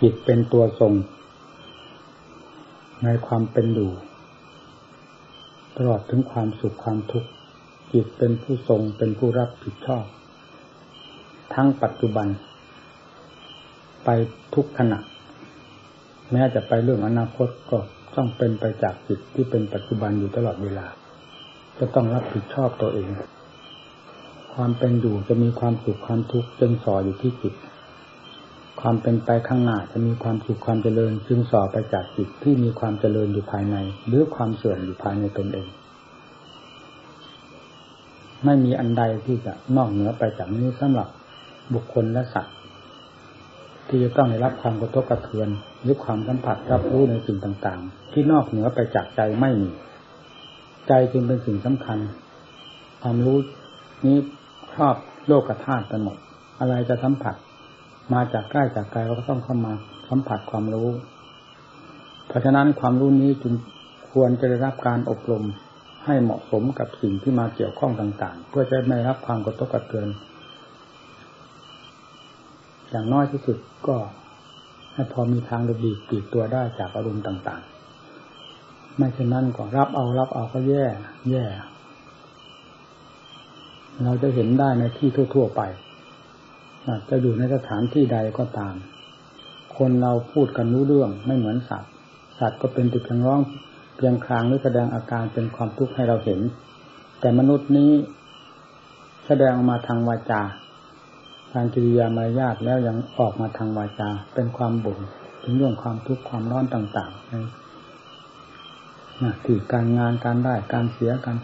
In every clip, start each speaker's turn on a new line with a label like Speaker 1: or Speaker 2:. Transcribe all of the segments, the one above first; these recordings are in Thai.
Speaker 1: จิตเป็นตัวทรง ในความเป็นอยู่ตลอดถึงความสุขความทุกข์จิตเป็นผู้ทรงเป็นผู้รับผิดชอบ ทั้งปัจจุบัน ไปทุกขณะ แม้จะไปเรื่องอนาคตก็ต้องเป็นไปจากจิตที่เป็นปัจจุบันอยู่ตลอดเวลา จะต้องรับผิดชอบตัวเอง ความเป็นอยู่จะมีความสุขความทุกข์จึงสออยู่ที่จิต ความเป็นไปข้างหน้าจะมีความสุขความเจริญจึงสอบไปจากจิตที่มีความเจริญอยู่ภายใน หรือความเสื่อมอยู่ภายในตนเอง ไม่มีอันใดที่จะนอกเหนือไปจากนี้สำหรับบุคคลและสัตว์ ที่จะต้องได้รับความกระทบกระเทือนหรือความสัมผัสรับรู้ในสิ่งต่างๆ ที่นอกเหนือไปจากใจไม่มี ใจจึงเป็นสิ่งสำคัญ ความรู้นี้ครอบโลกธาตุไปหมดอะไรจะสัมผัส มาจากใกล้จากไกลก็ต้องเข้ามาสัมผัสความรู้ เพราะฉะนั้นความรู้นี้จึงควรจะได้รับการอบรมให้เหมาะสมกับสิ่งที่มาเกี่ยวข้องต่าง ๆ เพื่อจะไม่รับความกระทบกระเทือน อย่างน้อยที่สุดก็ให้พอมีทางระบีปีกตัวได้จากอารมณ์ต่าง ๆ ไม่เช่นนั้นก็รับเอารับเอาก็แย่แย่ เราจะเห็นได้ในที่ทั่ว ๆ ไป จะอยู่ในสถานที่ใดก็ตาม คนเราพูดกันรู้เรื่องไม่เหมือนสัตว์ สัตว์ก็เป็นติดเพียงร้องเพียงคลางหรือแสดงอาการเป็นความทุกข์ให้เราเห็น แต่มนุษย์นี้แสดงออกมาทางวาจาการกิริยามารยาทแล้วยังออกมาทางวาจา เป็นความบ่นถึงเรื่องความทุกข์ความร้อนต่างๆในหน้าที่การงานการได้การเสียกัน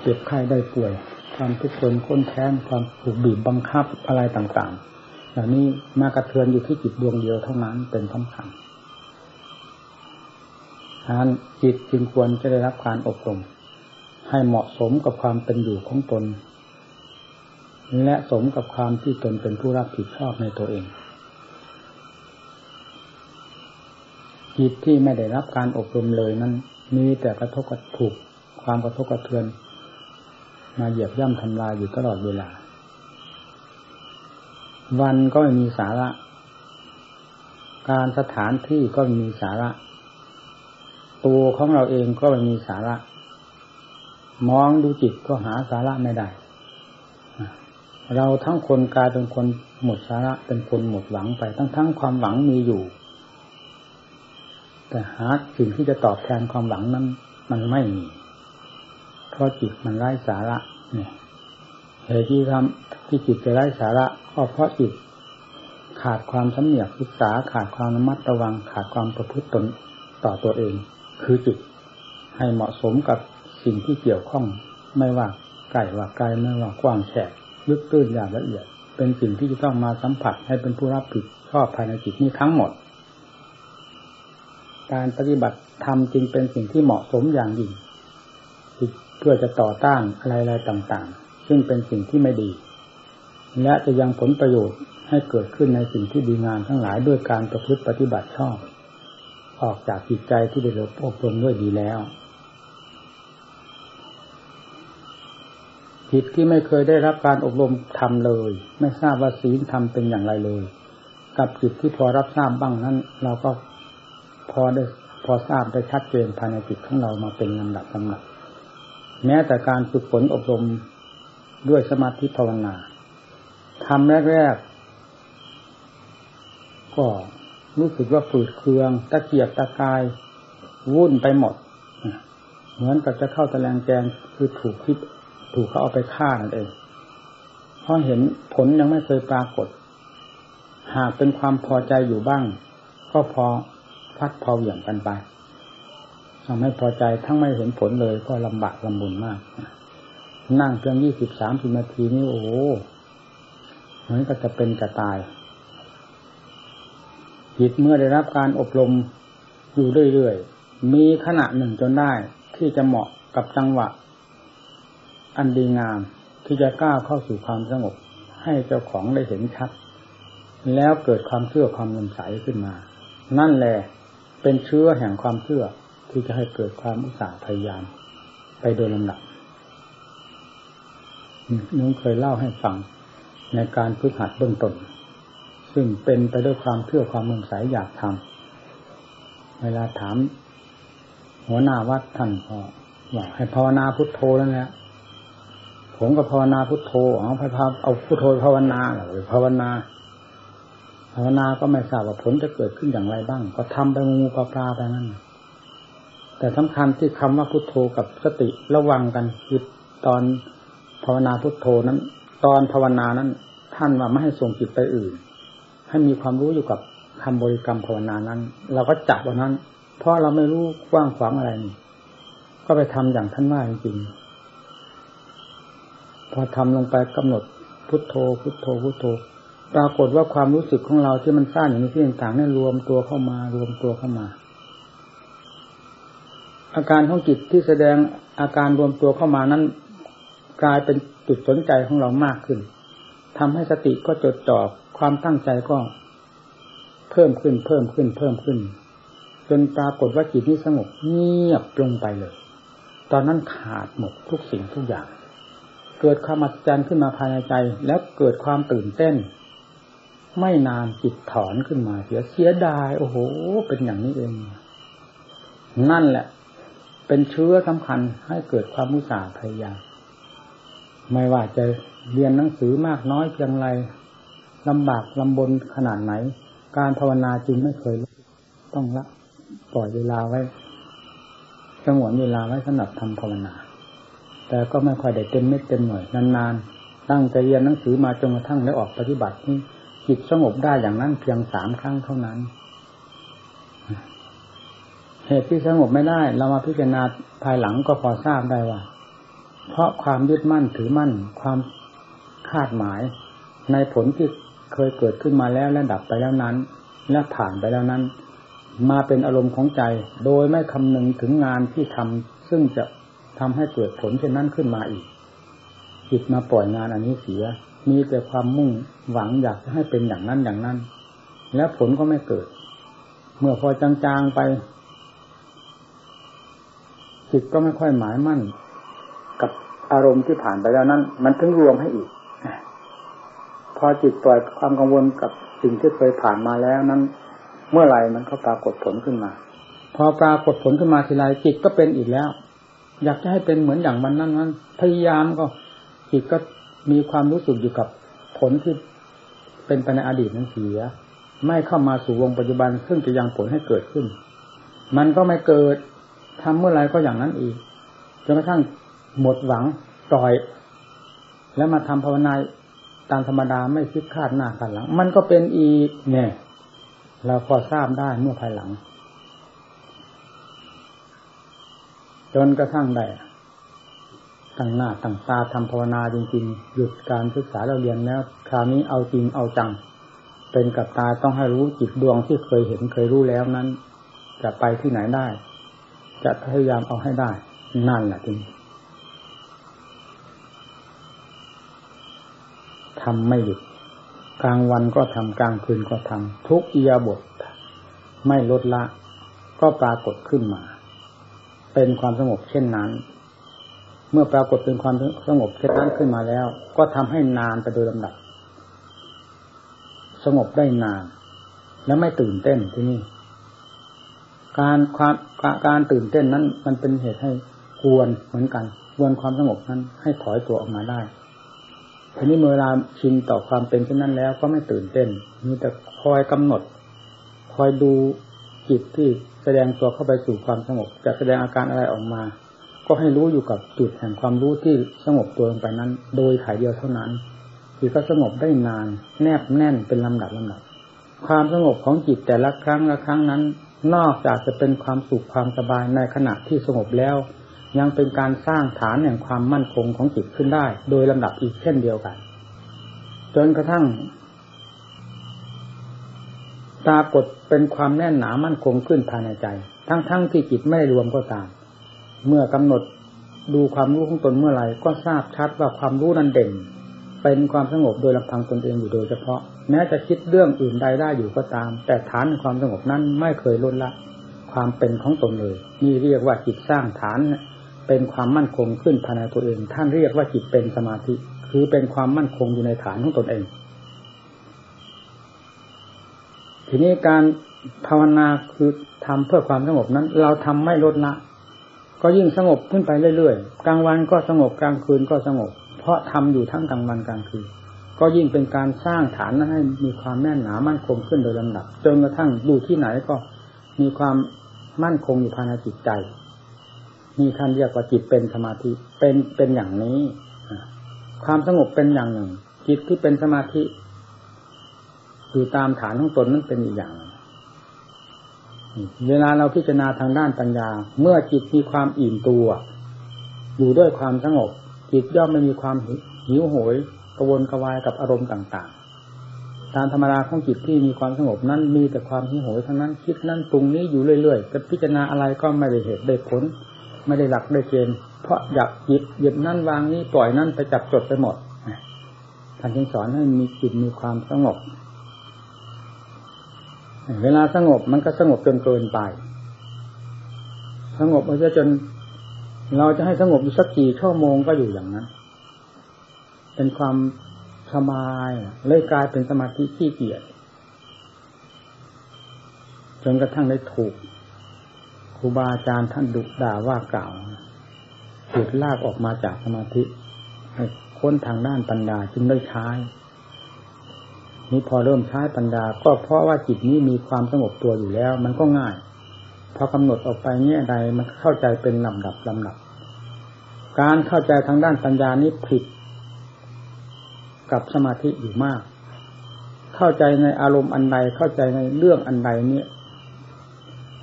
Speaker 1: เจ็บไข้ได้ป่วย ความทุกข์ทนค้นแค้นความถูกบีบบังคับอะไรต่างๆเหล่านี้มากระเทือนอยู่ที่จิตดวงเดียวเท่านั้นเป็นสำคัญฉะนั้นจิตจึงควรจะได้รับการอบรมให้เหมาะสมกับความเป็นอยู่ของตน และสมกับความที่ตนเป็นผู้รับผิดชอบในตัวเอง จิตที่ไม่ได้รับการอบรมเลยนั้นมีแต่กระทบกระถูกความกระทบกระเทือน มาเหยียบย่ำทำลายอยู่ตลอดเวลา วันก็ไม่มีสาระ การสถานที่ก็ไม่มีสาระ ตัวของเราเองก็ไม่มีสาระ มองดูจิตก็หาสาระไม่ได้ เราทั้งคนกลายเป็นคนหมดสาระเป็นคนหมดหวังไป ทั้งทั้งความหวังมีอยู่ แต่หาสิ่งที่จะตอบแทนความหวังนั้น มันไม่มี ราะจิตมันไร้สาระเนี่ยเหตุที่ทำที่จิตจะไร้สาระก็เพราะจิตขาดความสำเนียกศึกษาขาดความระมัดระวัง ขาดความประพฤติตนต่อตัวเอง คือจิตให้เหมาะสมกับสิ่งที่เกี่ยวข้อง ไม่ว่าไกลว่าไกลไม่ว่ากว้างแฉกลึกตื้นอย่างละเอียด เป็นสิ่งที่จะต้องมาสัมผัสให้เป็นผู้รับผิดชอบภายในจิตนี้ทั้งหมด การปฏิบัติธรรมจึงเป็นสิ่งที่เหมาะสมอย่างยิ่ง เพื่อจะต่อต้านอะไรๆต่างๆ ซึ่งเป็นสิ่งที่ไม่ดี และจะยังผลประโยชน์ให้เกิดขึ้นในสิ่งที่ดีงามทั้งหลายด้วยการประพฤติปฏิบัติชอบ ออกจากจิตใจที่ได้รับอบรมด้วยดีแล้วจิตที่ไม่เคยได้รับการอบรมทำเลย ไม่ทราบว่าศีลทำเป็นอย่างไรเลย กับจิตที่พอรับทราบบ้างนั้น เราก็พอได้พอทราบได้ชัดเจนภายในจิตของเรามาเป็นลำดับลำดับ แม้แต่การฝึกฝนอบรมด้วยสมาธิภาวนาทำแรกๆก็รู้สึกว่าฝืดเคือง ตะเกียบตะกายวุ่นไปหมด เหมือนกับจะเข้าตะแลงแกงคือถูกคิดถูกเขาเอาไปฆ่านั่นเองเพราะเห็นผลยังไม่เคยปรากฏ หากเป็นความพอใจอยู่บ้าง ก็พอพัดพอเหวี่ยงกันไป ทำให้พอใจทั้งไม่เห็นผลเลยก็ลำบากลำบุญมากนั่งเพียงยี่สิบสามสิบนาทีนี่โอ้โหเหมือนกับจะเป็นจะตายจิตเมื่อได้รับการอบรมอยู่เรื่อยๆมีขณะหนึ่งจนได้ที่จะเหมาะกับจังหวะ อันดีงามที่จะก้าวเข้าสู่ความสงบ ให้เจ้าของได้เห็นชัด แล้วเกิดความเชื่อความนำใสขึ้นมา นั่นแหละเป็นเชื้อแห่งความเชื่อ ที่จะให้เกิดความอุตสาห์พยายาม ไปโดยลำดับน้องเคยเล่าให้ฟังในการฝึกหัดเบื้องต้นซึ่งเป็นไปด้วยความเชื่อความมืองใสอยากทำเวลาถาม หัวหน้าวัดท่านก็บอกให้ภาวนาพุทโธแล้วเนี่ยผมก็ภาวนาพุทโธเอาพภาเอาพุทโธภาวนาหรือภาวนาภาวนาก็ไม่ทราบว่าผลจะเกิดขึ้นอย่างไรบ้าง ก็ทำไปงูปลาปลาไปนั่น แต่สำคัญที่คำว่าพุทโธกับสติระวังกันคือตอนภาวนาพุทโธนั้น ตอนภาวนานั้น ท่านว่าไม่ให้ส่งจิตไปอื่น ให้มีความรู้อยู่กับคำบริกรรมภาวนานั้น เราก็จับวันนั้น เพราะเราไม่รู้กว้างขวางอะไรนี่ก็ไปทำอย่างท่านว่าจริงพอทำลงไปกำหนดพุทโธ พุทโธพุทโธ ปรากฏว่าความรู้สึกของเราที่มันสร้างอย่างนี้ที่ต่างๆนี่รวมตัวเข้ามารวมตัวเข้ามา อาการของจิตที่แสดงอาการรวมตัวเข้ามานั้น กลายเป็นจุดสนใจของเรามากขึ้นทำให้สติก็จดจ่อความตั้งใจก็ เพิ่มขึ้นเพิ่มขึ้นเพิ่มขึ้น จนปรากฏว่าจิตนี้สงบเงียบลงไปเลย ตอนนั้นขาดหมดทุกสิ่งทุกอย่าง เกิดความอัศจรรย์ขึ้นมาภายในใจ แล้วเกิดความตื่นเต้น ไม่นานจิตถอนขึ้นมาเสียเสียดาย โอ้โห เป็นอย่างนี้เอง นั่นแหละ เป็นเชื้อสำคัญให้เกิดความมุสาพยายามไม่ว่าจะเรียนหนังสือมากน้อยเพียงไรลำบากลำบนขนาดไหน การภาวนาจึงไม่เคยต้องละปล่อยเวลาไว้สงวนเวลาไว้สำหรับทำภาวนา แต่ก็ไม่ค่อยได้เต็มเม็ดเต็มหน่วยนานๆ ตั้งใจเรียนหนังสือมาจนกระทั่งได้ออกปฏิบัติจิตสงบได้อย่างนั้นเพียงสามครั้งเท่านั้น เหตุที่สงบไม่ได้ เรามาพิจารณาภายหลังก็พอทราบได้ว่า เพราะความยึดมั่นถือมั่นความคาดหมาย ในผลที่เคยเกิดขึ้นมาแล้วและดับไปแล้วนั้น และผ่านไปแล้วนั้น มาเป็นอารมณ์ของใจ โดยไม่คำนึงถึงงานที่ทำซึ่งจะทำให้เกิดผลเช่นนั้นขึ้นมาอีกจิตมาปล่อยงานอันนี้เสีย มีแต่ความมุ่งหวังอยากจะให้เป็นอย่างนั้นอย่างนั้น แล้วผลก็ไม่เกิด เมื่อพอจางๆไป จิตก็ไม่ค่อยหมายมั่น กับอารมณ์ที่ผ่านไปแล้วนั้น มันถึงรวมให้อีก พอจิตปล่อยความกังวลกับสิ่งที่เคยผ่านมาแล้วนั้น เมื่อไหร่มันก็ปรากฏผลขึ้นมา พอปรากฏผลขึ้นมาทีไรจิตก็เป็นอีกแล้ว อยากจะให้เป็นเหมือนอย่างมันนั้นนั้นพยายามก็ จิตก็มีความรู้สึกอยู่กับผลที่เป็นไปในอดีตนั้นเสีย ไม่เข้ามาสู่วงปัจจุบันซึ่งจะยังผลให้เกิดขึ้น มันก็ไม่เกิด ทำเมื่อไรก็อย่างนั้นอีกจนกระทั่งหมดหวังปล่อย แล้วมาทำภาวนาตามธรรมดาไม่คิดคาดหน้าคาดหลัง มันก็เป็นอีกเนี่ย เราพอทราบได้เมื่อภายหลัง จนกระทั่งได้ตั้งหน้าตั้งตาทำภาวนาจริงๆ หยุดการศึกษาเราเรียนแล้ว คราวนี้เอาจริงเอาจัง เป็นกับตาต้องให้รู้จิตดวงที่เคยเห็นเคยรู้แล้วนั้น จะไปที่ไหนได้ จะพยายามเอาให้ได้ นั่นแหละจริงทำไม่หยุดกลางวันก็ทำกลางคืนก็ทำทุกอียาบท ไม่ลดละ ก็ปรากฏขึ้นมา เป็นความสงบเช่นนั้น เมื่อปรากฏเป็นความสงบเช่นนั้นขึ้นมาแล้ว ก็ทำให้นานไปโดยลำดับ สงบได้นาน และไม่ตื่นเต้นที่นี่ การความการตื่นเต้นนั้น มันเป็นเหตุให้ควรเหมือนกันควรความสงบนั้น ให้ถอยตัวออกมาได้ทีนี้เมื่อเวลาชินต่อความเป็นเช่นนั้นแล้ว ก็ไม่ตื่นเต้น มีแต่คอยกำหนด คอยดูจิตที่แสดงตัวเข้าไปสู่ความสงบ จะแสดงอาการอะไรออกมา ก็ให้รู้อยู่กับจุดแห่งความรู้ที่สงบตัวลงไปนั้น โดยถ่ายเดียวเท่านั้นจิตก็สงบได้นาน แนบแน่นเป็นลำดับลำดับ ความสงบของจิตแต่ละครั้งละครั้งนั้น นอกจากจะเป็นความสุขความสบายในขณะที่สงบแล้ว ยังเป็นการสร้างฐานแห่งความมั่นคงของจิตขึ้นได้ โดยลำดับอีกเช่นเดียวกัน จนกระทั่งปรากฏเป็นความแน่นหนามั่นคงขึ้นภายในใจ ทั้งๆทที่จิตไม่รวมก็ตาม เมื่อกำหนดดูความรู้ของตนเมื่อไหร่ก็ทราบชัดว่าความรู้นั้นเด่น เป็นความสงบโดยลำพังตนเองอยู่โดยเฉพาะ แม้จะคิดเรื่องอื่นใดได้อยู่ก็ตาม แต่ฐานความสงบนั้นไม่เคยลดละ ความเป็นของตนเลย นี่เรียกว่าจิตสร้างฐานเป็นความมั่นคงขึ้นภายในตัวเอง ท่านเรียกว่าจิตเป็นสมาธิ คือเป็นความมั่นคงอยู่ในฐานของตนเอง ทีนี้การภาวนาคือทำเพื่อความสงบนั้น เราทำไม่ลดละก็ยิ่งสงบขึ้นไปเรื่อยๆ กลางวันก็สงบกลางคืนก็สงบ เพราะทำอยู่ทั้งกลางวันกลางคืน ก็ยิ่งเป็นการสร้างฐานนั้นให้มีความแน่นหนามั่นคงขึ้นโดยลำดับจนกระทั่งดูที่ไหนก็มีความมั่นคงอยู่ภายในจิตใจนี่ท่านเรียกว่าจิตเป็นสมาธิเป็นเป็นอย่างนี้ความสงบเป็นอย่างหนึ่ง จิตที่เป็นสมาธิอยู่ตามฐานของตนนั้นเป็นอีกอย่างเวลาเราพิจารณาทางด้านปัญญา เมื่อจิตมีความอิ่มตัว อยู่ด้วยความสงบ จิตย่อมไม่มีความหิวโหย กระวนกระวายกับอารมณ์ต่างๆ ตามธรรมดาของจิตที่มีความสงบนั้นมีแต่ความหิวโหยทั้งนั้นคิดนั่นปรุงนี้อยู่เรื่อยๆจะพิจารณาอะไรก็ไม่ได้เหตุได้ผล ไม่ได้หลักได้เกณฑ์เพราะอยากหยิบหยิบนั่นวางนี้ปล่อยนั่นไปจับจดไปหมดท่านจึงสอนให้มีจิตมีความสงบ เวลาสงบมันก็สงบจนเกินไป สงบมันจะจนเราจะให้สงบอยู่สักกี่ชั่วโมงก็อยู่อย่างนั้น เป็นความสบายเลยกลายเป็นสมาธิขี้เกียจจนกระทั่งได้ถูกครูบาอาจารย์ท่านดุด่าว่ากล่าวจุดลากออกมาจากสมาธิให้ค้นทางด้านปัญญาจึงได้ใช้นี้พอเริ่มใช้ปัญญา ก็เพราะว่าจิตนี้มีความสงบตัวอยู่แล้ว มันก็ง่ายพอกำหนดออกไปเนี้ยใดมันเข้าใจเป็นลำดับลำดับ การเข้าใจทางด้านปัญญานี้ผิด กับสมาธิอยู่มาก เข้าใจในอารมณ์อันใดเข้าใจในเรื่องอันใดเนี่ย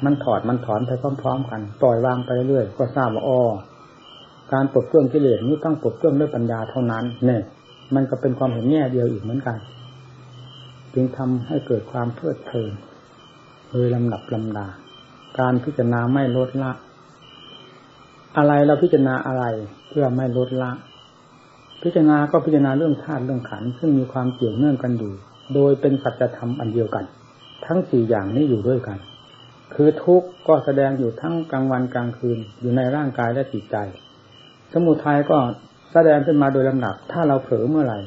Speaker 1: มันถอดมันถอนไปพร้อมๆกันปล่อยวางไปเรื่อยก็ทราบว่าอ๋อการปลดเครื่องกิเลสนี้ต้องปลดเครื่องด้วยปัญญาเท่านั้น เนี่ย มันก็เป็นความเห็นแง่เดียวอีกเหมือนกัน จึงทำให้เกิดความเพลิดเพลินโดยลำดับลำดา การพิจารณาไม่ลดละ อะไรเราพิจารณาอะไรเพื่อไม่ลดละ พิจารณาก็พิจารณาเรื่องธาตุเรื่องขันซึ่งมีความเกี่ยวเนื่องกันอยู่ โดยเป็นสัจธรรมอันเดียวกัน ทั้งสี่อย่างนี้อยู่ด้วยกัน คือทุกข์ก็แสดงอยู่ทั้งกลางวันกลางคืนอยู่ในร่างกายและจิตใจ สมุทัยก็แสดงขึ้นมาโดยลำดับ ถ้าเราเผลอเมื่อไหร่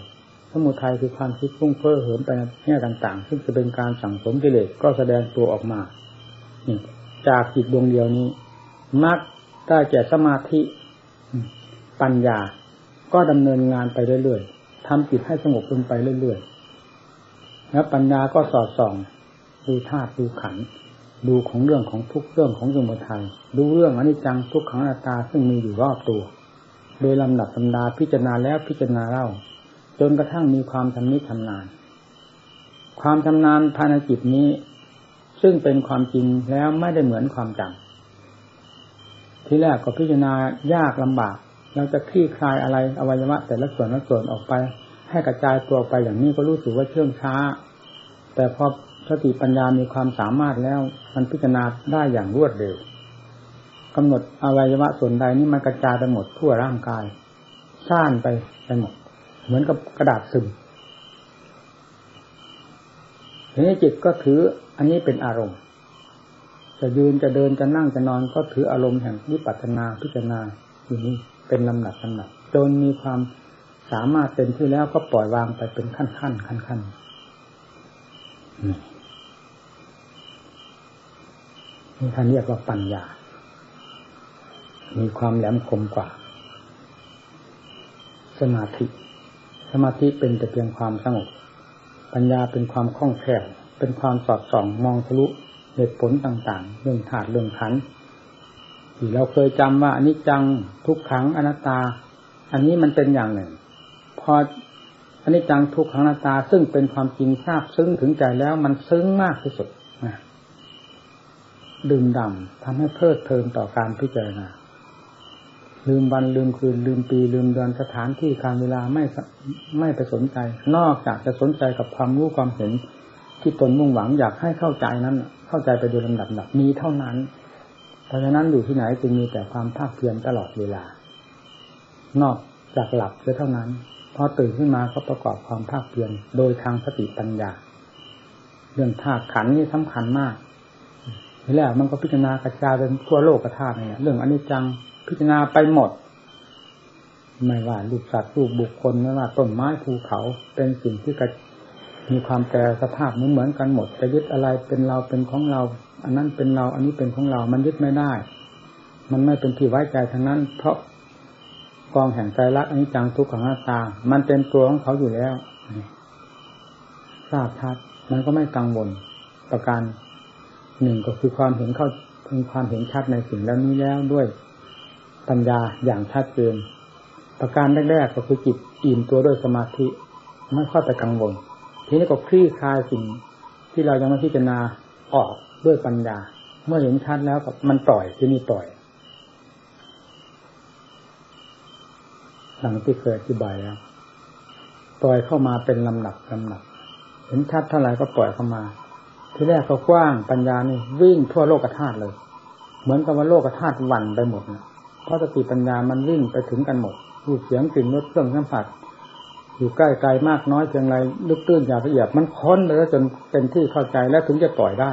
Speaker 1: สมุทัยคือความคิดพุ่งเพ้อเหิมไปแง่ต่าง ๆ ซึ่งจะเป็นการสั่งสมกิเลสก็แสดงตัวออกมาจากจิตดวงเดียวนี้มักได้แก่สมาธิปัญญา ก็ดำเนินงานไปเรื่อยๆทำจิตให้สงบลงไปเรื่อยๆแล้วปัญญาก็สอดส่องดูธาตุดูขันธ์ดูของเรื่องของทุกเรื่องของสมุทัยดูเรื่องอนิจจังทุกขังอนัตตาซึ่งมีอยู่รอบตัว โดยลำดับตำดาพิจารณาแล้วพิจารณาเล่า จนกระทั่งมีความชำนิชำนาญความชำนาญภายในจิตนี้ ซึ่งเป็นความจริงแล้วไม่ได้เหมือนความจำที่แรกก็พิจารณายากลำบาก เราจะคลี่คลายอะไรอวัยวะแต่ละส่วนละส่วนออกไป ให้กระจายตัวไปอย่างนี้ก็รู้สึกว่าเชื่องช้า แต่พอสติปัญญามีความสามารถแล้ว มันพิจารณาได้อย่างรวดเร็วกำหนดอวัยวะส่วนใดนี่มันกระจายไปหมดทั่วร่างกายซ่านไปไปหมด เหมือนกับกระดาษซึมทีนี้จิตก็ถืออันนี้เป็นอารมณ์ จะยืนจะเดินจะนั่งจะนอนก็ถืออารมณ์แห่งวิปัสสนาพิจารณาอยู่นี้ เป็นลำดับลำดับจนมีความสามารถเต็มที่แล้วก็ปล่อยวางไปเป็นขั้นขั้นขั้นขั้นนี่ท่านเรียกว่าปัญญา มีความแหลมคมกว่า สมาธิ สมาธิเป็นแต่เพียงความสงบ ปัญญาเป็นความคล่องแคล่ว เป็นความสอดส่องมองทะลุเหตุผลต่างๆ เรื่องถาดเรื่องขัน ที่เราเคยจำว่าอันนี้จังทุกขังอนัตตา อันนี้มันเป็นอย่างหนึ่ง พออันนี้จังทุกขังอนัตตาซึ่งเป็นความจริงทราบซึ้งถึงใจแล้วมันซึ้งมากที่สุดนะดื่มดำทำให้เพลิดเพลินต่อการพิจารณาลืมวันลืมคืนลืมปีลืมเดือนสถานที่การเวลาไม่ไม่ไปสนใจ นอกจากจะสนใจกับความรู้ความเห็นที่ตนมุ่งหวังอยากให้เข้าใจนั้น เข้าใจไปโดยลำดับดับมีเท่านั้น เพราะฉะนั้นอยู่ที่ไหนจึงมีแต่ความภาคเพียรตลอดเวลา นอกจากหลับเท่านั้น พอตื่นขึ้นมาก็ประกอบความภาคเพียรโดยทางสติปัญญา เรื่องธาตุขันนี่สำคัญมากทีแรกมันก็พิจารณากระจายเป็นทั่วโลกกระทาเนี่ยเรื่องอนิจจังพิจารณาไปหมด ไม่ว่ารูปสัตว์รูปบุคคลไม่ว่าต้นไม้ภูเขาเป็นสิ่งที่กระ มีความแปรสภาพเหมือนกันหมดจะยึดอะไรเป็นเราเป็นของเรา อันนั้นเป็นเรา อันนี้เป็นของเรา มันยึดไม่ได้ มันไม่เป็นที่ไว้ใจทั้งนั้น เพราะกองแห่งใจรักอันนี้จังทุกขังหน้าตา มันเป็นตัวของเขาอยู่แล้วทราบชัดมันก็ไม่กังวลประการหนึ่งก็คือความเห็นเข้าพึงความเห็นชัดในสิ่งแล้วนี้แล้วด้วยปัญญาอย่างชัดเจนประการแรกๆก็คือจิตอิ่มตัวด้วยสมาธิไม่เข้าไปกังวล ทีนี้ก็คลี่คลายสิ่งที่เรายังไม่พิจารณาออกด้วยปัญญา เมื่อเห็นชัดแล้วกับมันปล่อยที่นี่ปล่อยหลังที่เคยอธิบายแล้วปล่อยเข้ามาเป็นลำดับลำดับ เห็นชัดเท่าไหร่ก็ปล่อยเข้ามาที่แรกก็กว้างปัญญานี่วิ่งทั่วโลกธาตุเลย เหมือนกับว่าโลกธาตุวันไปหมดนะเพราะสติปัญญามันวิ่งไปถึงกันหมดรูปเสียงกลิ่นรสเครื่องสัมผัส อยู่ใกล้ไกลมากน้อยเพียงไรลึกตื้นอย่างละเอียดมันค้นไปแล้วจนเป็นที่เข้าใจแล้วถึงจะปล่อยได้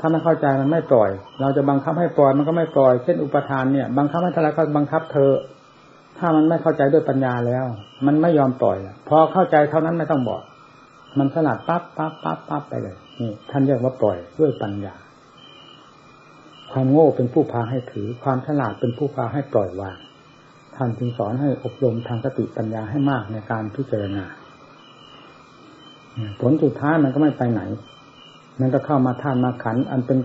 Speaker 1: ถ้ามันเข้าใจมันไม่ปล่อย เราจะบังคับให้ปล่อยมันก็ไม่ปล่อย เช่นอุปทานเนี่ย บังคับให้ทะเลายก็บังคับเธอ ถ้ามันไม่เข้าใจด้วยปัญญาแล้ว มันไม่ยอมปล่อย พอเข้าใจเท่านั้นไม่ต้องบอก มันสลัดปั๊บปั๊บปั๊บปั๊บไปเลยนี่ท่านเรียกว่าปล่อยด้วยปัญญา ความโง่เป็นผู้พาให้ถือ ความฉลาดเป็นผู้พาให้ปล่อยวาง ท่านจึงสอนให้อบรมทางสติปัญญาให้มากในการพิจารณาผลสุดท้ายมันก็ไม่ไปไหน มันก็เข้ามาท่านมาขัน อันเป็น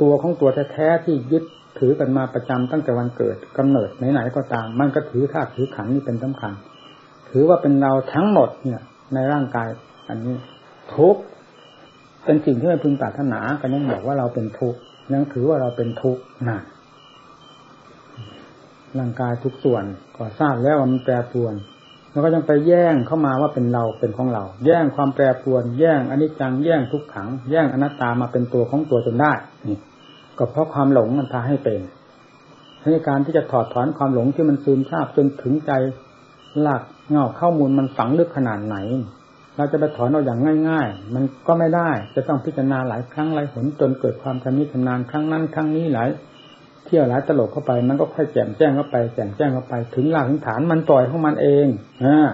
Speaker 1: ตัวของตัวแท้ๆที่ยึดถือกันมาประจำตั้งแต่วันเกิดกำเนิดไหนๆก็ตาม มันก็ถือธาตุถือขันนี่เป็นสำคัญ ถือว่าเป็นเราทั้งหมดเนี่ย ในร่างกาย อันนี้ทุกเป็นสิ่งที่ไม่พึงปรารถนากันยังบอกว่าเราเป็นทุกยังถือว่าเราเป็นทุกข์นะ ร่างกายทุกส่วนก็ทราบแล้วว่ามันแปรปรวนแล้วก็ยังไปแย่งเข้ามาว่าเป็นเราเป็นของเรา แย่งความแปรปรวน แย่งอนิจจังแย่งทุกขัง แย่งอนัตตามาเป็นตัวของตัวจนได้นี่ก็เพราะความหลงมันพาให้เป็นในการที่จะถอดถอนความหลงที่มันซึมซาบจนถึงใจหลักเงาข้อมูลมันฝังลึกขนาดไหน เราจะไปถอนเอาอย่างง่าย ๆ มันก็ไม่ได้ จะต้องพิจารณาหลายครั้งหลายหนจนเกิดความชำนิชำนาญครั้งนั้นครั้งนี้หลาย เที่ยวหลายตลกเข้าไปมันก็ค่อยแจ่มแจ้งเข้าไปแจ่มแจ้งเข้าไป ถึงหลักถึงฐานมันปล่อยของมันเองอ่า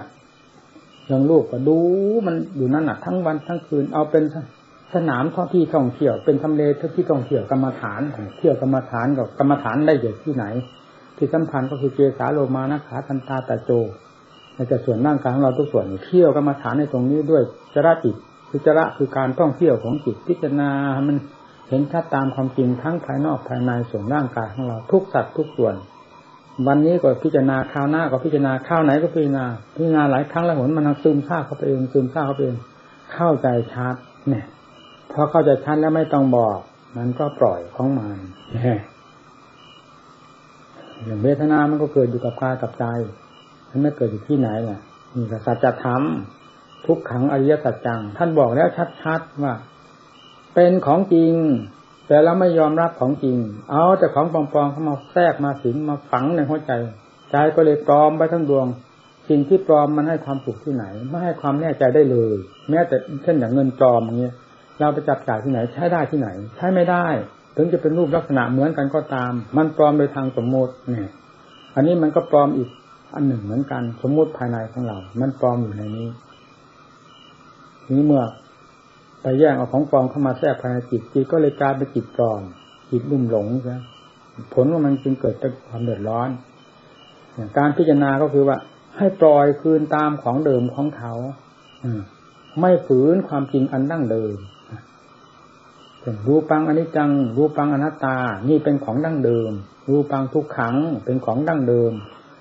Speaker 1: ย่างลูกก็ดูมันอยู่นั่นน่ะ ทั้งวันทั้งคืนเอาเป็นสนามท่องที่ท่องเที่ยวเป็นทำเลที่ท่องเที่ยวกรรมฐานเที่ยวกรรมฐานกับกรรมฐานได้อยู่ที่ไหน ที่สำคัญก็คือเจสาโลมานะขาตันตาตาโจในจะส่วนร่างกายของเราทุกส่วนเที่ยวกรรมฐานในตรงนี้ด้วยจระจิตคือจระคือการท่องเที่ยวของจิตพิจารณามัน เห็นชัดตามความจริงทั้งภายนอกภายในส่วนร่างกายของเราทุกสัตว์ทุกส่วน วันนี้ก็พิจารณาข้าวหน้าก็พิจารณาข้าวไหนก็พิจารณาพิจารณาหลายครั้งแล้วหนมันซึมซาบเข้าไปเองซึมซาบเข้าไปเองเข้าใจชัดเนี่ยพอเข้าใจชัดแล้วไม่ต้องบอก มันก็ปล่อยของมันอย่างเวทนามันก็เกิดอยู่กับกายกับใจมันไม่เกิดอยู่ที่ไหนล่ะนี่ก็สัจธรรมทุกขังอริยสัจจัง ท่านบอกแล้วชัดๆว่า เป็นของจริง แต่เราไม่ยอมรับของจริง เอาแต่ของปลอมๆเข้ามาแทรกมาสิงมาฝังในหัวใจใจก็เลยปลอมไปทั้งดวงสิ่งที่ปลอมมันให้ความสุขที่ไหน ไม่ให้ความแน่ใจได้เลย แม้แต่เช่นอย่างเงินปลอมอย่างเงี้ยเราไปจับจ่ายที่ไหน ใช้ได้ที่ไหน ใช้ไม่ได้ ถึงจะเป็นรูปลักษณะเหมือนกันก็ตาม มันปลอมโดยทางสมมติเนี่ย อันนี้มันก็ปลอมอีกอันหนึ่งเหมือนกัน สมมติภายในของเรา มันปลอมอยู่ในนี้นี้เมื่อ ไปแย่งเอาของปลอมเข้ามาแทรกภายในจิตจิตก็เลยกลายเป็นจิตปลอมจิตลุ่มหลงใช่ผลว่ามันจึงเกิดจากความเดือดร้อนการพิจารณาก็คือว่า ให้ปล่อยคืนตามของเดิมของเขาไม่ฝืนความจริงอันดั้งเดิมรูปังอนิจจัง รูปังอนัตตา นี่เป็นของดั้งเดิม รูปังทุกขังเป็นของดั้งเดิม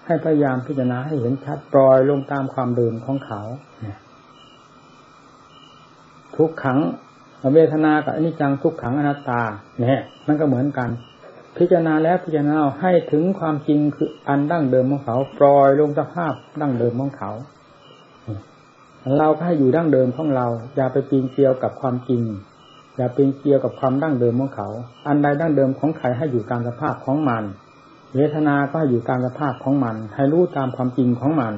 Speaker 1: ให้พยายามพิจารณาให้เห็นชัดปล่อยลงตามความเดิมของเขาเนี่ย ทุกขังเวทนากับอนิจจังทุกขังอนัตตาเนี่ยมันก็เหมือนกัน พิจารณาแล้วพิจารณาให้ถึงความจริงคืออันดั้งเดิมของเขา ปล่อยลงสภาพดั้งเดิมของเขา เราก็ให้อยู่ดั้งเดิมของเรา อย่าไปปีนเกลียวกับความจริง อย่าปีนเกลียวกับความดั้งเดิมของเขา อันใดดั้งเดิมของใครให้อยู่ตามสภาพของมัน เวทนาก็ให้อยู่ตามสภาพของมัน ให้รู้ตามความจริงของมัน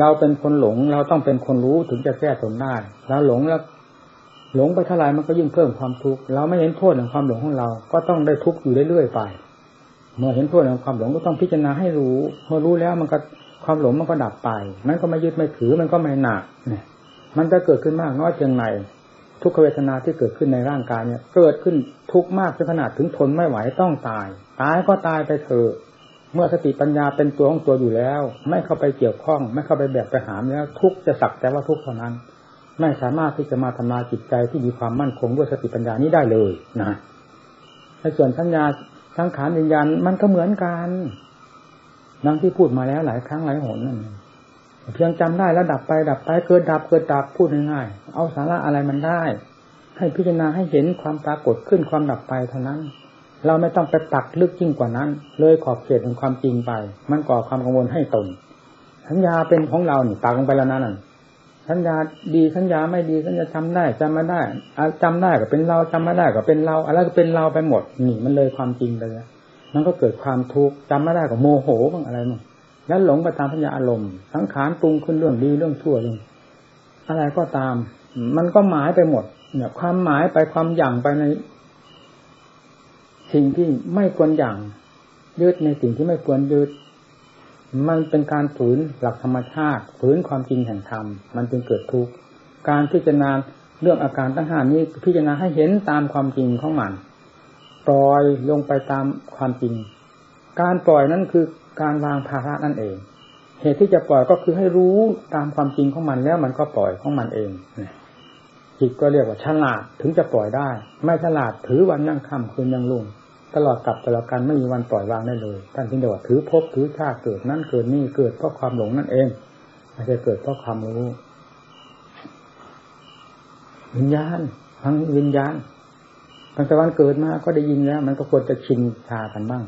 Speaker 1: เราเป็นคนหลงเราต้องเป็นคนรู้ถึงจะแก้ตนได้ แล้วหลงแล้ว หลงไปเท่าไรมันก็ยิ่งเพิ่มความทุกข์เราไม่เห็นโทษของความหลงของเรา ก็ต้องได้ทุกข์อยู่เรื่อยๆไป เมื่อเห็นโทษของความหลงก็ต้องพิจารณาให้รู้พอรู้แล้วมันก็ความหลงมันก็ดับไป มันก็ไม่ยึดไม่ถือมันก็ไม่หนักเนี่ยมันจะเกิดขึ้นมากน้อยเพียงไหนทุกขเวทนาที่เกิดขึ้นในร่างกายเนี่ย เกิดขึ้นทุกข์มากจนขนาดถึงทนไม่ไหวต้องตาย ตายก็ตายไปเถอะเมื่อสติปัญญาเป็นตัวของตัวอยู่แล้ว ไม่เข้าไปเกี่ยวข้อง ไม่เข้าไปแบกไปหามแล้ว ทุกจะสักแต่ว่าทุกเท่านั้น ไม่สามารถที่จะมาทำลายจิตใจที่มีความมั่นคงด้วยสติปัญญานี้ได้เลยนะในส่วนสัญญาทั้งขานวิญญาณมันก็เหมือนกันนั่งที่พูดมาแล้วหลายครั้งหลายหนนั่นเพียงจำได้แล้วดับไปดับไปเกิดดับเกิดดับพูดง่ายๆเอาสาระอะไรมันได้ ให้พิจารณาให้เห็นความปรากฏขึ้นความดับไปเท่านั้น เราไม่ต้องไปตักลึกยิ่งกว่านั้น เลยขอบเขตของความจริงไป มันก่อความกังวลให้ตนสัญญาเป็นของเรานี่ตักลงไปแล้วนั่น สัญญาดีสัญญาไม่ดีสัญญาจำได้จำไม่ได้จำได้ก็เป็นเราจำไม่ได้ก็เป็นเราอะไรก็เป็นเราไปหมดนี่มันเลยความจริงไปแล้วมันก็เกิดความทุกข์จำไม่ได้ก็โมโหบ้างอะไรบ้างแล้วหลงไปตามพัญญาอารมณ์สังขารปรุงขึ้นเรื่องดีเรื่องชั่วเรื่องอะไรก็ตาม มันก็หมายไปหมด เนี่ย ความหมายไปความหยั่งไปในสิ่งที่ไม่ควรหยั่งยึดในสิ่งที่ไม่ควรยึด มันเป็นการฝืนหลักธรรมชาติฝืนความจริงแห่งธรรมมันจึงเกิดทุกข์การพิจารณาเรื่องอาการตั้งห้านี้พิจารณาให้เห็นตามความจริงของมันปล่อยลงไปตามความจริง การปล่อยนั้นคือการวางภาระนั่นเอง เหตุที่จะปล่อยก็คือให้รู้ตามความจริงของมันแล้วมันก็ปล่อยของมันเองจิตก็เรียกว่าฉลาดถึงจะปล่อยได้ ไม่ฉลาดถือวันนั่งค่ำคืนยังลุ่ง ตลอดกับตลอดการไม่มีวันปล่อยวางได้เลย ท่านจึงเรียกว่าถือภพถือชาติเกิดนั่นเกิดนี่เกิดเพราะความหลงนั่นเองไม่ใช่เกิดเพราะความรู้วิญญาณทั้งวิญญาณตั้งแต่วันเกิดมาก็ได้ยินแล้ว มันก็ควรจะชินชากันบ้าง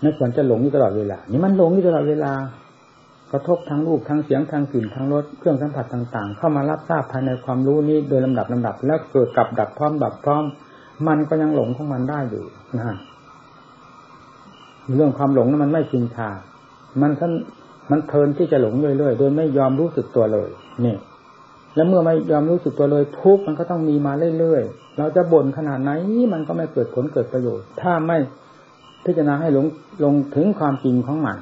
Speaker 1: ไม่ควรจะหลงอยู่ตลอดเวลา นี่มันหลงอยู่ตลอดเวลากระทบทางรูปทางเสียงทางกลิ่นทางรสเครื่องสัมผัสต่าง ๆ เข้ามารับทราบภายในความรู้นี้โดยลำดับลำดับ แล้วเกิดกับดับพร้อมดับพร้อม มันก็ยังหลงของมันได้อยู่นะเรื่องความหลงนั้นมันไม่ชินชามันท่านมันเทินที่จะหลงเรื่อยๆ โดยไม่ยอมรู้สึกตัวเลยนี่แล้วเมื่อไม่ยอมรู้สึกตัวเลยทุกมันก็ต้องมีมาเรื่อยๆ เราจะบ่นขนาดไหนมันก็ไม่เกิดผลเกิดประโยชน์ ถ้าไม่พิจารณาให้ลงลงถึงความจริงของมัน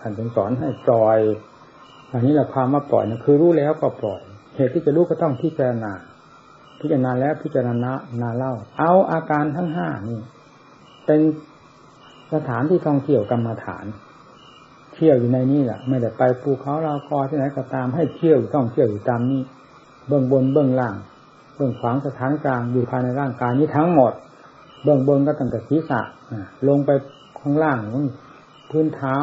Speaker 1: ท่านจึงสอนให้ปล่อย อันนี้แหละความว่าปล่อยนะคือรู้แล้วก็ปล่อย เหตุที่จะรู้ก็ต้องพิจารณา พิจารณาแล้วพิจารณานาเล่า เอาอาการทั้งห้านี่ เป็นสถานที่ท่องเที่ยวกรรมฐาน เที่ยวอยู่ในนี้แหละไม่ได้ไปภูเขาเราคอที่ไหนก็ตามให้เที่ยวท่องเที่ยวอยู่ตามนี้เบื้องบนเบื้องล่างเบื้องขวางสถานกลางอยู่ภายในร่างกายนี้ทั้งหมด เบื้องบนก็ตั้งแต่ศีรษะลงไปข้างล่างพื้นเท้า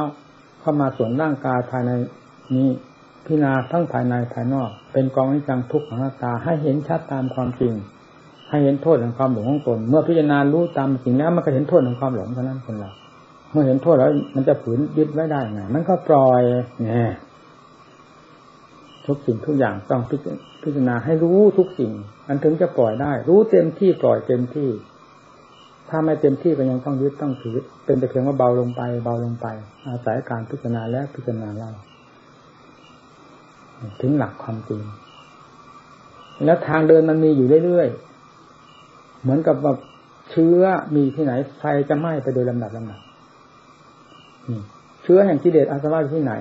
Speaker 1: เข้ามาส่วนร่างกายภายในนี้ พิจารณาทั้งภายในภายนอก เป็นกองนิจังทุกขังตาให้เห็นชัดตามความจริง ให้เห็นโทษของความหลงของตน เมื่อพิจารณารู้ตามจริงแล้วมันก็เห็นโทษของความหลงเท่านั้นคนเราเมื่อเห็นโทษแล้ว มันจะฝืนยึดไว้ได้ไงมันก็ปล่อยเนี่ยทุกสิ่งทุกอย่างต้องพิจารณาให้รู้ทุกสิ่งมันถึงจะปล่อยได้ รู้เต็มที่ปล่อยเต็มที่ ถ้าไม่เต็มที่ก็ยังต้องยึดต้องถือ เป็นแต่เพียงว่าเบาลงไป เบาลงไป อาศัยการพิจารณาและพิจารณาเล่า ถึงหลักความจริง แล้วทางเดินมันมีอยู่เรื่อยๆ เหมือนกับว่าเชื้อมีที่ไหนไฟจะไหม้ไปโดยลำดับลำดับเชื้อแห่งกิเลสอาสวะที่ไหน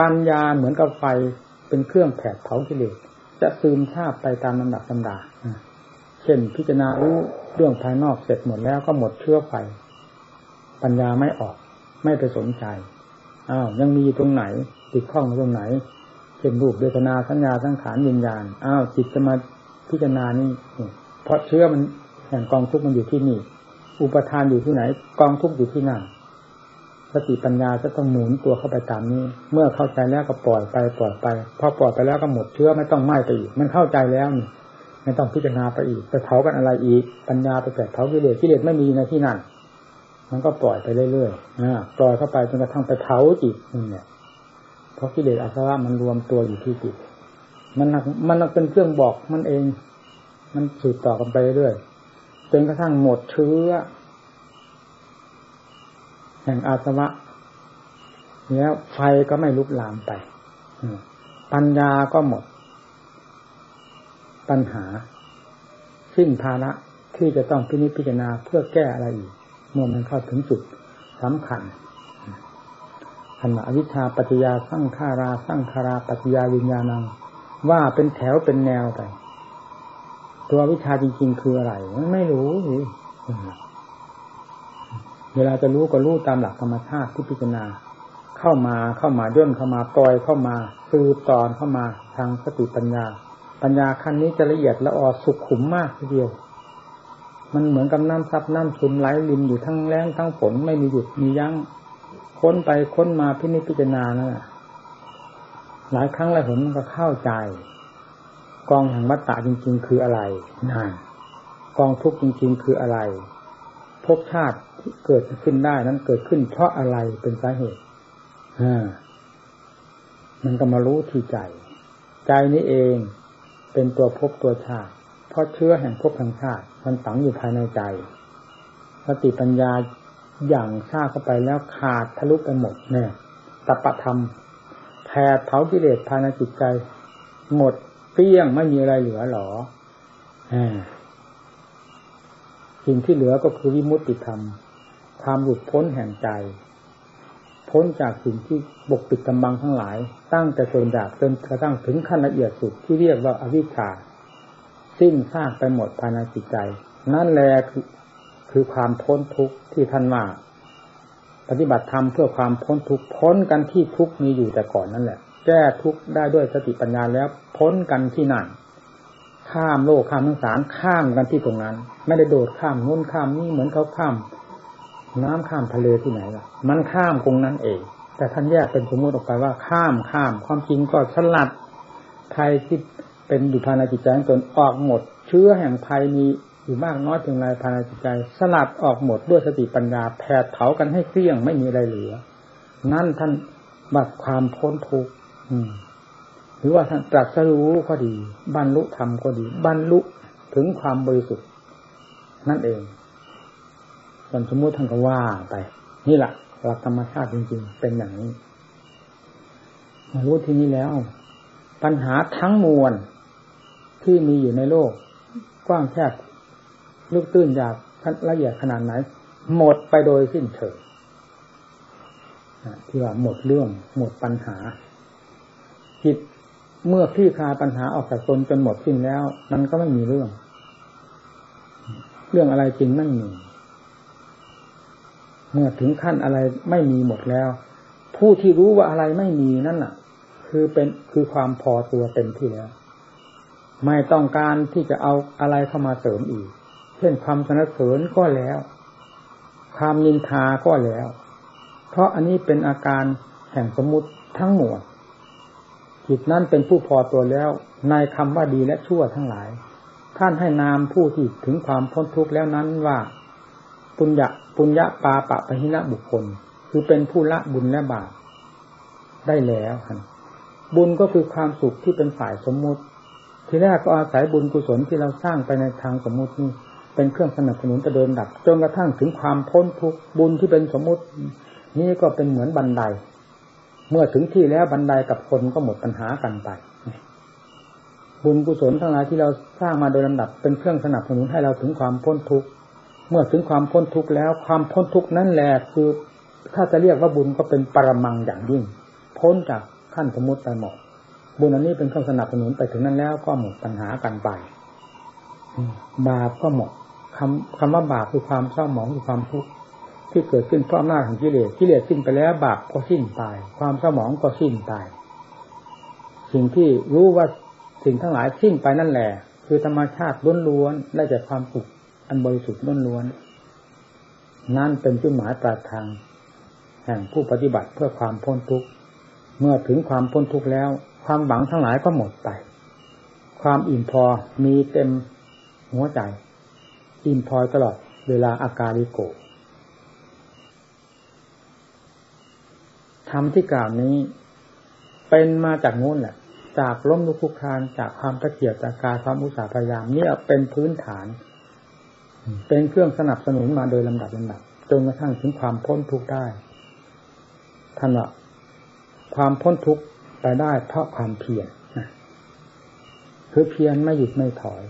Speaker 1: ปัญญาเหมือนกับไฟเป็นเครื่องแผดเผากิเลสจะซึมซาบไปตามลำดับลำดาเช่นพิจารณารู้เรื่องภายนอกเสร็จหมดแล้วก็หมดเชื้อไฟ ปัญญาไม่ออก ไม่ไปสนใจอ้าวยังมีตรงไหน ติดข้องตรงไหน เช่นรูปเวทนาสัญญาสังขารวิญญาณอ้าวจิตจะมาพิจารณานี่เพราะเชื้อมันแห่งกองทุกข์มันอยู่ที่นี่ อุปทานอยู่ที่ไหน กองทุกข์อยู่ที่นั่นสติปัญญาจะต้องหมุนตัวเข้าไปตามนี้ เมื่อเข้าใจแล้วก็ปล่อยไปปล่อยไป พอปล่อยไปแล้วก็หมดเชื้อไม่ต้องไหม้ไปอีก มันเข้าใจแล้วนี่ไม่ต้องพิจารณาไปอีกไปเผากันอะไรอีก ปัญญาไปแผดเผากิเลสกิเลสไม่มีในที่นั่นมันก็ปล่อยไปเรื่อยๆปล่อยเข้าไปจนกระทั่งไปเผาจิตนี่เนี่ย เพราะกิเลสอาสวะมันรวมตัวอยู่ที่จิตมันมันเป็นเครื่องบอกมันเอง มันสืบต่อกันไปเรื่อยจนกระทั่งหมดเชื้อ แห่งอาสวะแล้วไฟก็ไม่ลุกลามไปปัญญาก็หมด ปัญหา สิ้นภาระที่จะต้องพินิจพิจารณาเพื่อแก้อะไรอีกเมื่อมันเข้าถึงจุดสำคัญ ขณะอวิชชาปัจจยาสร้างขาราสร้างคาราปัจจยาวิญญาณัง ว่าเป็นแถวเป็นแนวไป ตัววิชาจริง ๆ คืออะไรมันไม่รู้สิเวลาจะรู้ก็รู้ตามหลักธรรมชาติที่พิจารณา เข้ามาเข้ามาย่นเข้ามาปล่อยเข้ามาสืบตอนเข้ามาทางสติปัญญา ปัญญาขั้นนี้จะละเอียดละออสุขขุมมากทีเดียว มันเหมือนกับน้ำซับน้ำซุนไหลลินอยู่ทั้งแรงทั้งฝนไม่มีหยุดมียัง้ง ค้นไปค้นมาพินิจพิจารณานะ่ะหลายครั้งหลายหนก็เข้าใจ กองแห่งวัตตะจริง ๆ คืออะไรนะกองทุกข์จริง ๆ คืออะไรภพชาติเกิดขึ้นได้นั้นเกิดขึ้นเพราะอะไรเป็นสาเหตุมันก็มารู้ที่ใจ ใจนี้เองเป็นตัวภพตัวชาติ เพราะเชื้อแห่งภพแห่งชาติ มันฝังอยู่ภายในใจ สติปัญญา อย่างชาเข้าไปแล้วขาดทะลุไปหมดเนี่ยตปะธรรมแผดเผากิเลสภายในจิตใจ หมดเปี้ยงไม่มีอะไรเหลือหรอสิ่งที่เหลือก็คือวิมุตติธรรมความหลุดพ้นแห่งใจ พ้นจากสิ่งที่บกปิดกำบังทั้งหลาย ตั้งแต่ส่วนดาบจนกระทั่งถึงขั้นละเอียดสุดที่เรียกว่าอวิชชา สิ้นซากไปหมดภายในจิตใจ นั่นแหละ คือความพ้นทุกข์ที่ท่านว่าปฏิบัติธรรมเพื่อความพ้นทุกข์พ้นกันที่ทุกข์มีอยู่แต่ก่อนนั่นแหละ แก้ทุกข์ได้ด้วยสติปัญญาแล้วพ้นกันที่นั่นข้ามโลกข้ามทั้งสารข้ามกันที่ตรงนั้น ไม่ได้โดดข้ามนู้นข้ามนี่เหมือนเขาข้าม น้ำข้ามทะเลที่ไหนล่ะ มันข้ามตรงนั้นเอง แต่ท่านแยกเป็นสมมติออกไปว่าข้ามข้าม ความจริงก็สลัดภัยที่เป็นอยู่ภายในจิตใจตนออกหมด เชื้อแห่งภัยมี อยู่มากน้อยเพียงไรภายในจิตใจ สลัดออกหมดด้วยสติปัญญาแผดเผากันให้เคลี่ยงไม่มีอะไรเหลือ นั่นท่านบัดความพ้นทุกข์หรือว่าท่านตรัสรู้ก็ดี บรรลุธรรมก็ดี บรรลุถึงความบริสุทธิ์ นั่นเองส่วนสมมติท่านก็ว่าไป นี่แหละหลักธรรมชาติจริง ๆ เป็นอย่างนี้มารู้ที่นี้แล้ว ปัญหาทั้งมวลที่มีอยู่ในโลก กว้างแคบ ลึกตื้นอยาวละเอียดขนาดไหน หมดไปโดยสิ้นเชิงที่ว่าหมดเรื่องหมดปัญหาจิตเมื่อพี่คลายปัญหาออกจากตนจนหมดสิ้นแล้ว มันก็ไม่มีเรื่อง เรื่องอะไรจริงไม่มีเมื่อถึงขั้นอะไรไม่มีหมดแล้ว ผู้ที่รู้ว่าอะไรไม่มีนั่นน่ะ คือเป็นคือความพอตัวเต็มที่แล้ว ไม่ต้องการที่จะเอาอะไรเข้ามาเสริมอีก ช่นความสนับสนุนก็แล้ว ความนินทาก็แล้ว เพราะอันนี้เป็นอาการแห่งสมมุติทั้งหมดจิตนั้นเป็นผู้พอตัวแล้วในคำว่าดีและชั่วทั้งหลาย ท่านให้นามผู้ที่ถึงความพ้นทุกข์แล้วนั้นว่า ปุญญะปุญญะปาปะปะหินะบุคคล คือเป็นผู้ละบุญและบาปได้แล้วบุญก็คือความสุขที่เป็นฝ่ายสมมุติ ทีแรกก็อาศัยบุญกุศลที่เราสร้างไปในทางสมมุตินี่ เป็นเครื่องสนับสนุนจะเดินดับจนกระทั่งถึงความพ้นทุกข์บุญที่เป็นสมมุติ นี่ก็เป็นเหมือนบันได เมื่อถึงที่แล้วบันไดกับคนก็หมดปัญหากันไปบุญกุศลทั้งหลายที่เราสร้างมาโดยลำดับเป็นเครื่องสนับสนุนให้เราถึงความพ้นทุกข์เมื่อถึงความพ้นทุกข์แล้ว ความพ้นทุกข์นั่นแหละคือถ้าจะเรียกว่าบุญก็เป็นปรมังอย่างยิ่ง พ้นจากขั้นสมมติไปหมดบุญอันนี้เป็นเครื่องสนับสนุนไปถึงนั้นแล้วก็หมดปัญหากันไปบาปก็หมด คำคำว่าบาปคือความเศร้าหมองคือความทุกข์ที่เกิดขึ้นเพราะอำนาจของกิเลสกิเลสสิ้นไปแล้วบาปก็สิ้นไปความเศร้าหมองก็สิ้นไปสิ่งที่รู้ว่าสิ่งทั้งหลายสิ้นไปนั่นแหละ คือธรรมชาติล้วนๆได้จากความสุขอันบริสุทธิ์ล้วนๆนั่นเป็นจุดหมายปลายทาง แห่งผู้ปฏิบัติเพื่อความพ้นทุกข์เมื่อถึงความพ้นทุกข์แล้ว ความหวังทั้งหลายก็หมดไป ความอิ่มพอมีเต็มหัวใจ อิ่มพอตลอดเวลาอาการิโกธรรมที่กล่าวนี้ เป็นมาจากงู้นแหละ จากล้มลุกคุกคานจากความตะเกียบจากการความอุตสาห์พยายามเนี่ยเป็นพื้นฐาน เป็นเครื่องสนับสนุนมาโดยลำดับลำดับจนกระทั่งถึงความพ้นทุกข์ได้ท่านว่าความพ้นทุกข์ไปได้เพราะความเพียรคือเพียรไม่หยุดไม่ถอย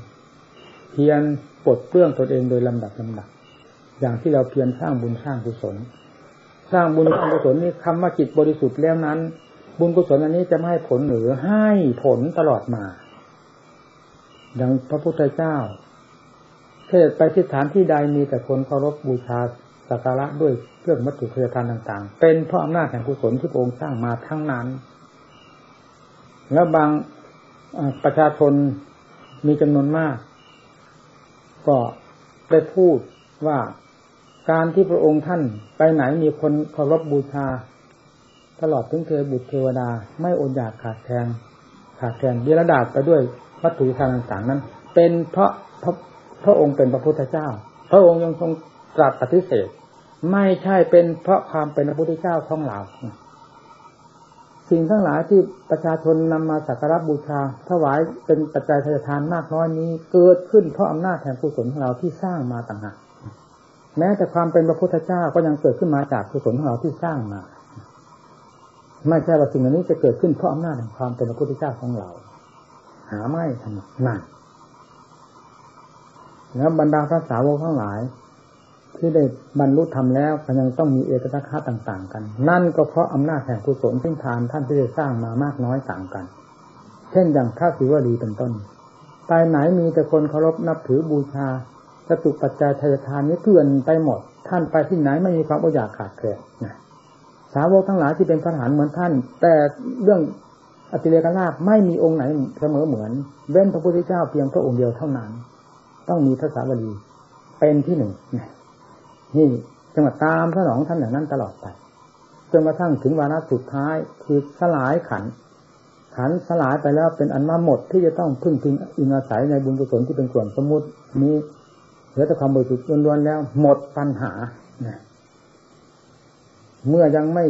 Speaker 1: พียรปลดเปลื้องตนเองโดยลำดับลำดับ อย่างที่เราเพียรสร้างบุญสร้างกุศล สร้างบุญสร้างกุศลนี่คำว่าจิตบริสุทธิ์แล้วนั้น บุญกุศลอันนี้จะไม่ให้ผลหรือให้ผลตลอดมาดังพระพุทธเจ้าเสด็จไปที่สถานที่ใดมีแต่คนเคารพบูชาสักการะด้วยเครื่องวัตถุพยทานต่าง ๆ เป็นเพราะอำนาจแห่งกุศลที่พระองค์สร้างมาทั้งนั้น แล้วบางประชาชนมีจำนวนมาก ก็ได้พูดว่าการที่พระองค์ท่านไปไหนมีคนเคารพบูชา ตลอดถึงเทบุตรเทวดา ไม่อดอยากขาดแคลนขาดแคลนเดรดาษไปด้วยวัตถุทานต่างๆนั้น เป็นเพราะพระพระองค์เป็นพระพุทธเจ้า พระองค์ยังทรงตรัสปฏิเสธ ไม่ใช่เป็นเพราะความเป็นพระพุทธเจ้าของเรา สิ่งทั้งหลายที่ประชาชนนำมาสักการบูชา ถวายเป็นปัจจัยทายทานมากน้อยนี้ เกิดขึ้นเพราะอำนาจแห่งกุศลของเราที่สร้างมาต่างหากแม้แต่ความเป็นพระพุทธเจ้าก็ยังเกิดขึ้นมาจากกุศลของเราที่สร้างมา ไม่ใช่ว่าสิ่งเหล่านี้จะเกิดขึ้นเพราะอำนาจแห่งความเป็นพระพุทธเจ้าของเรา หาไม่ทำนั่นแล้วบรรดาพระสาวกทั้งหลาย ที่ได้บรรลุธรรมแล้วก็ยังต้องมีเอกลักษณ์ต่าง ๆ กัน นั่นก็เพราะอำนาจแห่งกุศลที่ทานท่านที่ได้สร้างมามากน้อยต่างกัน เช่นอย่างพระศิวลีเป็นต้นไปไหนมีแต่คนเคารพนับถือบูชาจตุปัจจัยทายทานนี้เกลื่อนไปหมด ท่านไปที่ไหนไม่มีความอยากขาดแคลนนะสาวกทั้งหลายที่เป็นพระหานเหมือนท่าน แต่เรื่องอติเลกราบไม่มีองค์ไหนเสมอเหมือนเว้นพระพุทธเจ้าเพียงพระองค์เดียวเท่านั้น ต้องมีพระสาวลีเป็นที่หนึ่ง นี่จังหวัดตามพระนองท่านอย่างนั้นตลอดไปจนกระทั่งถึงวาระสุดท้ายคือสลายขัน ขันสลายไปแล้วเป็นอันมาหมดที่จะต้องพึ่งพิงอิงอาศัยในบุญกุศลที่เป็นส่วนสมมุตินี้เหลือแต่ความบริสุทธิ์ล้วนๆแล้ว หมดปัญหาเมื่อยังไม่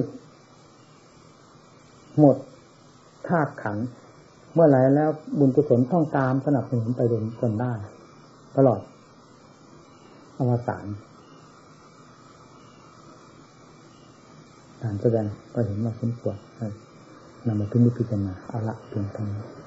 Speaker 1: หมดธาตุขัน เมื่อไรแล้วบุญกุศลต้องตามสนับสนุนไปจนได้ ตลอดอวสาน การแสดงก็เห็นว่าสมควรนำมาพิจิตรณาเอาละเพียงเท่านี้